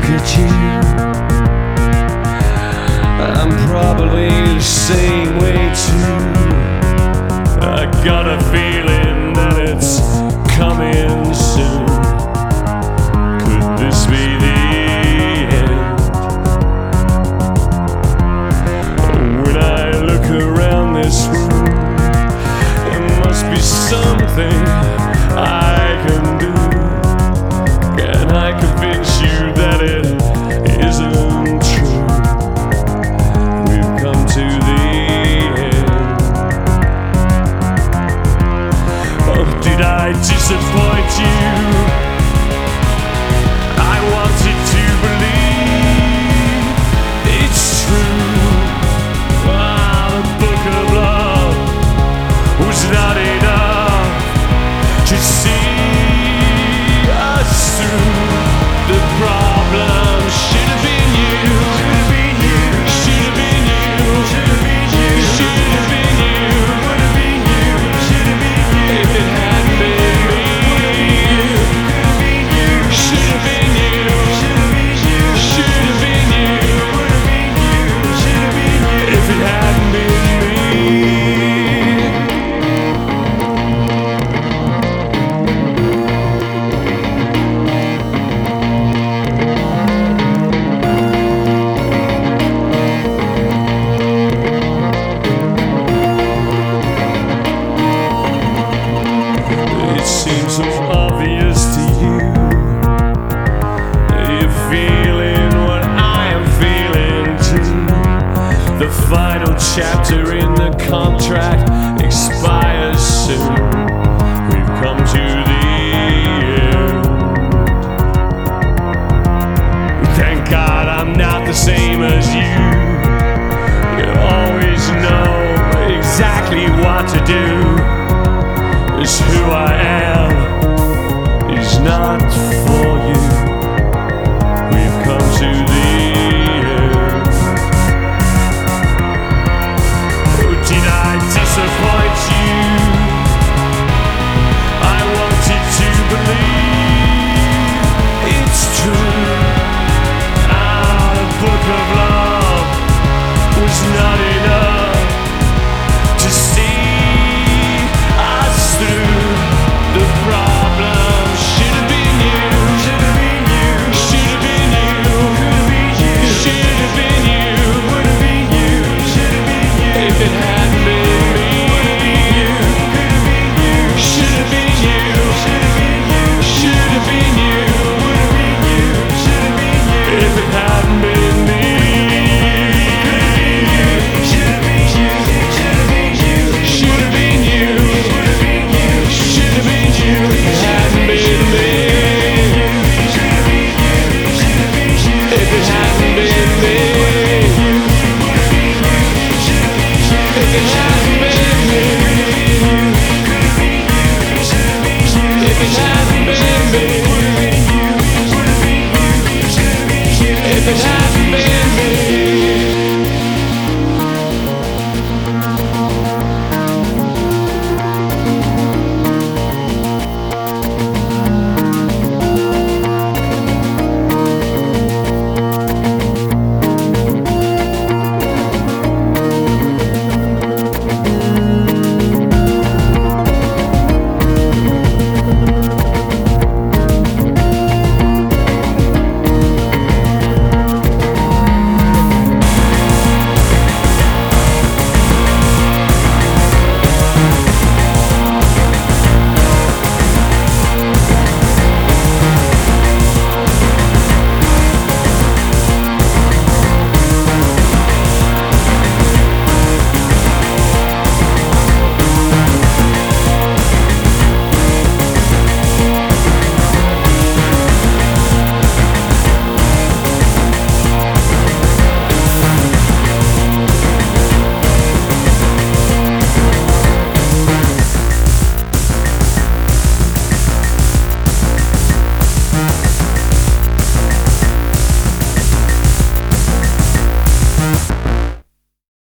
look at you. I'm probably the same way too. I got a feeling. disappoint you. Final chapter in the contract expires soon. We've come to the end. Thank God I'm not the same as you. You always know exactly what to do, is who I am. not enough.